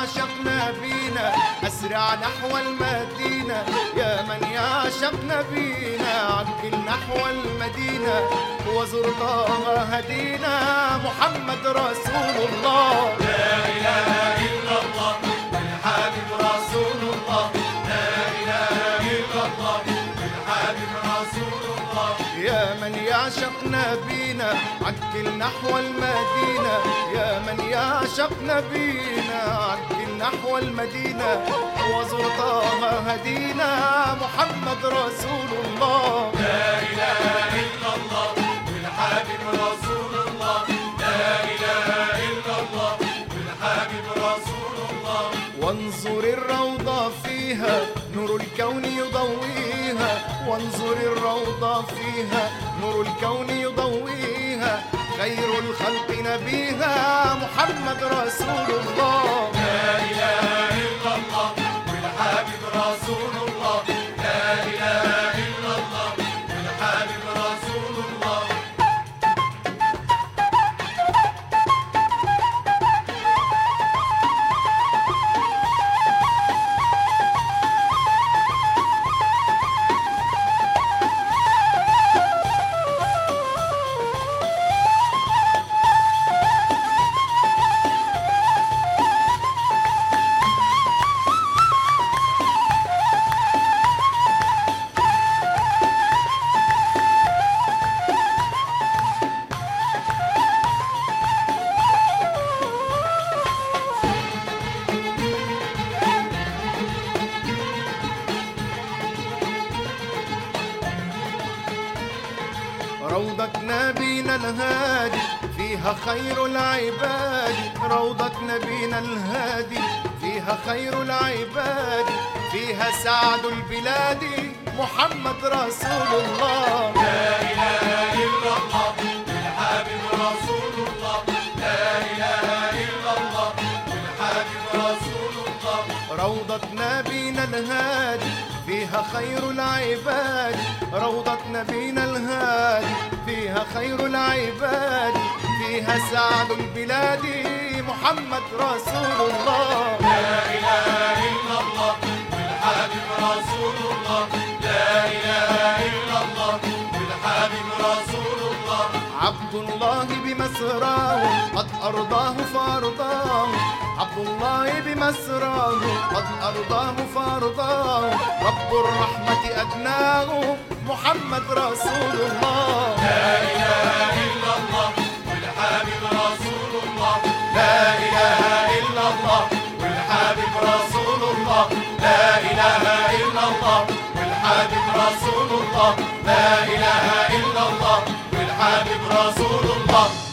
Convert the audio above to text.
يعشق نبينا أسرع نحو المدينة. يا من يعشق نبينا عجل نحو المدينة. وزر طه هدينا محمد رسول الله. يا من يعشق نبينا عجل نحو المدينة. يا من يعشق نبينا عجل نحو المدينة. وزر طه هدينا محمد رسول الله. لا إله إلا الله والحبيب رسول الله. لا إله إلا الله رسول الله. وانظر الروضة فيها نور الكون يضويها وانظر الروضة فيها. نور الكون يضويها خير الخلق نبيها. محمد رسول الله. روضة نبينا الهادي فيها خير العباد. روضة نبينا الهادي فيها خير العباد. فيها سعد البلاد محمد رسول الله. لا إله إلا الله والحبيب رسول الله. لا إله إلا الله والحبيب رسول الله. روضة نبينا الهادي فيها خير العباد روضة نبينا الهادي. فيها خير العباد فيها سعد البلاد. محمد رسول الله. لا إله إلا الله والحبيب رسول الله. لا إله إلا الله والحبيب رسول الله. عبد الله بمسراه قد أرضاه فأرضاه. الله بمسراه قد أرضاه فأرضاه رب الرحمة أدناه محمد رسول الله. لا إله إلا الله والحبيب رسول الله. لا إله إلا الله والحبيب رسول الله. لا إله إلا الله والحبيب رسول الله. لا إله إلا الله والحبيب رسول الله.